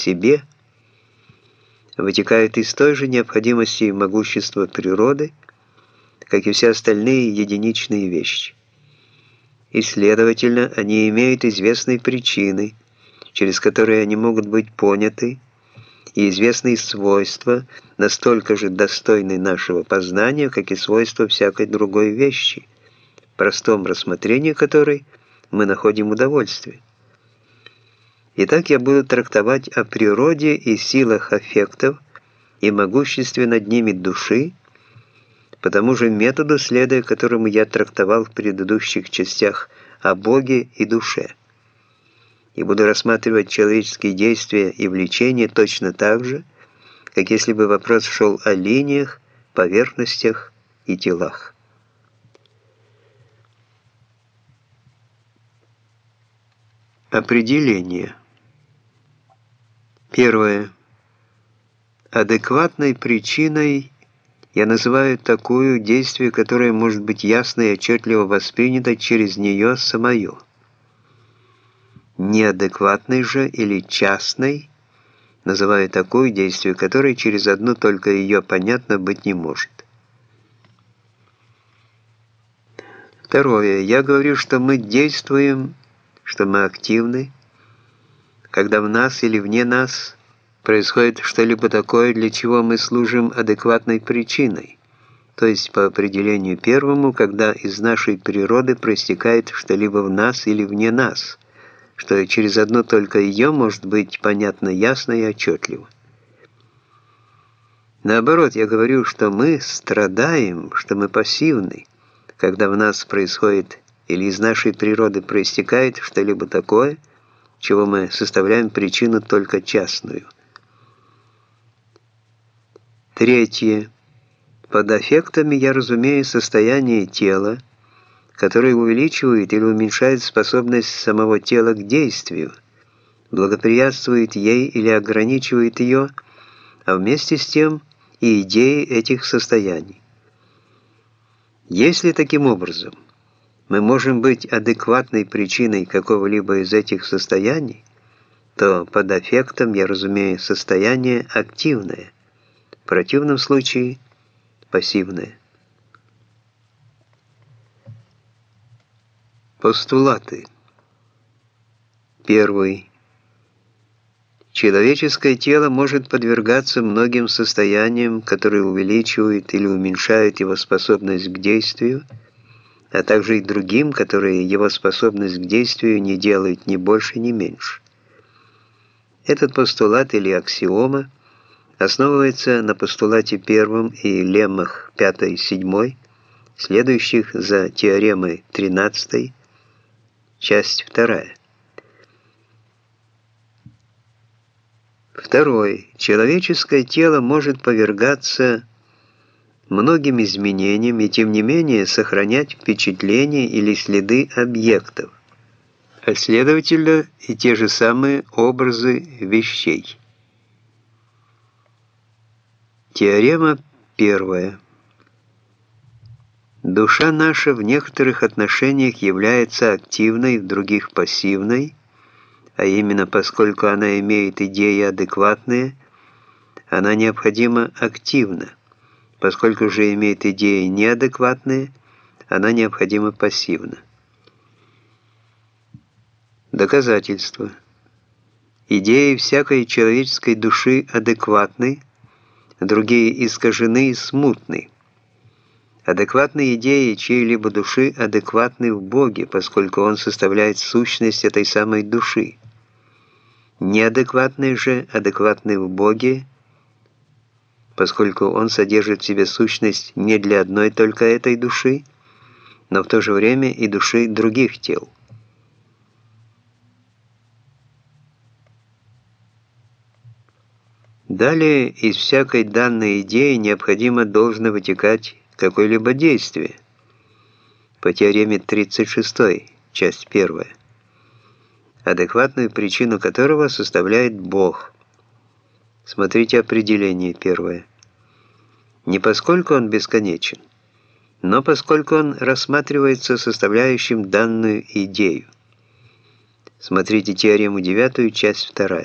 себе вытекают из той же необходимости и могущества природы, как и все остальные единичные вещи. И, следовательно, они имеют известные причины, через которые они могут быть поняты, и известные свойства, настолько же достойны нашего познания, как и свойства всякой другой вещи, в простом рассмотрении которой мы находим удовольствие. Итак, я буду трактовать о природе и силах аффектов и могуществе над ними души, по тому же методу, следуя которому я трактовал в предыдущих частях о Боге и душе. И буду рассматривать человеческие действия и влечения точно так же, как если бы вопрос шел о линиях, поверхностях и телах. Определение. Первое. Адекватной причиной я называю такую действие, которое может быть ясно и отчетливо воспринято через нее самое. Неадекватной же или частной называю такую действие, которое через одну только ее понятно быть не может. Второе. Я говорю, что мы действуем, что мы активны, когда в нас или вне нас – происходит что-либо такое, для чего мы служим адекватной причиной, то есть по определению первому, когда из нашей природы проистекает что-либо в нас или вне нас, что через одно только ее может быть понятно ясно и отчетливо. Наоборот, я говорю, что мы страдаем, что мы пассивны, когда в нас происходит или из нашей природы проистекает что-либо такое, чего мы составляем причину только частную – Третье. Под аффектами я разумею состояние тела, которое увеличивает или уменьшает способность самого тела к действию, благоприятствует ей или ограничивает ее, а вместе с тем и идеи этих состояний. Если таким образом мы можем быть адекватной причиной какого-либо из этих состояний, то под аффектом я разумею состояние активное – в противном случае пассивное. Постулаты. Первый. Человеческое тело может подвергаться многим состояниям, которые увеличивают или уменьшают его способность к действию, а также и другим, которые его способность к действию не делают ни больше, ни меньше. Этот постулат или аксиома – основывается на постулате первом и леммах 5 и 7, следующих за теоремой 13, часть 2. Второй. Человеческое тело может повергаться многим изменениям и тем не менее сохранять впечатления или следы объектов, а следовательно и те же самые образы вещей. Теорема первая. Душа наша в некоторых отношениях является активной, в других пассивной, а именно поскольку она имеет идеи адекватные, она необходимо активна. Поскольку же имеет идеи неадекватные, она необходимо пассивна. Доказательство. Идеи всякой человеческой души адекватны, другие искажены и смутны. Адекватные идеи чьей-либо души адекватны в Боге, поскольку Он составляет сущность этой самой души. Неадекватные же адекватны в Боге, поскольку Он содержит в себе сущность не для одной только этой души, но в то же время и души других тел. Далее из всякой данной идеи необходимо должно вытекать какое-либо действие. По теореме 36, часть 1, адекватную причину которого составляет Бог. Смотрите определение первое. Не поскольку он бесконечен, но поскольку он рассматривается составляющим данную идею. Смотрите теорему 9, часть 2.